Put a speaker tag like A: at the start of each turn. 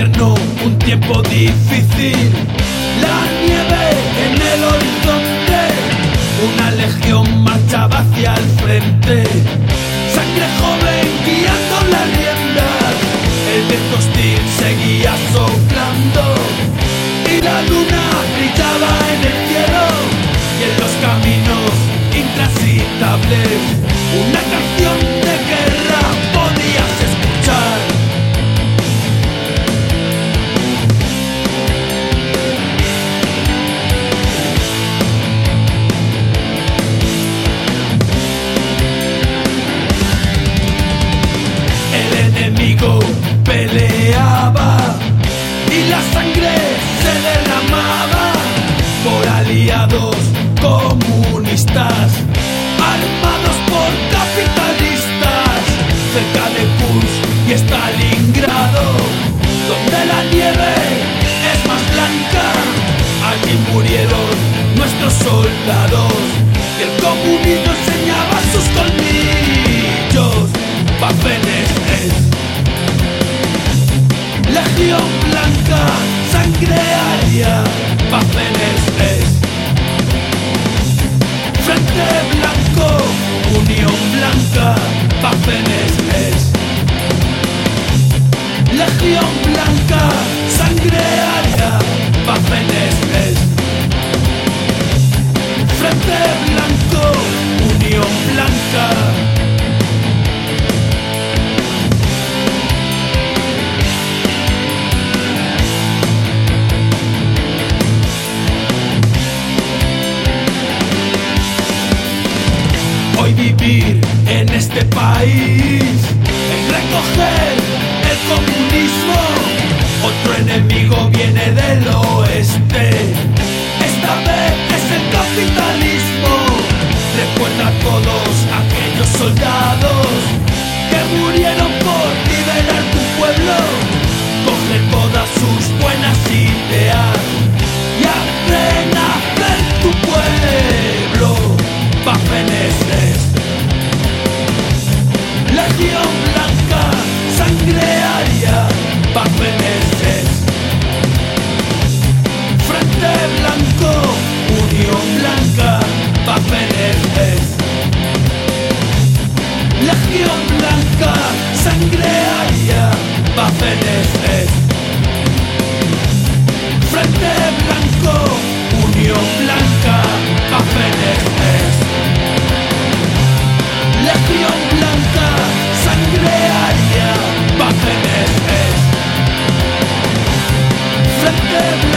A: un tiempo difícil. La nieve en el horizonte, una legión marchaba hacia el frente. Sangre joven guiando la rienda, el viento hostil seguía peleaba y la sangre se derramaba por aliados comunistas, armados por capitalistas, cerca de Kursk y Stalingrado, donde la nieve es más blanca, allí murieron nuestros soldados, y el comunismo enseñaba sus colmillos, Waffen-SS. Legión blanca, sangre aria, Waffen-SS. Frente blanco, unión blanca, Waffen-SS. Legión blanca, sangre aria, Waffen-SS. Frente blanco, unión blanca. En este país es recoger el comunismo. Otro enemigo viene del oeste. Frente blanco, unión blanca, Waffen-SS. Legión blanca, sangre aria, Waffen-SS. Frente blanco,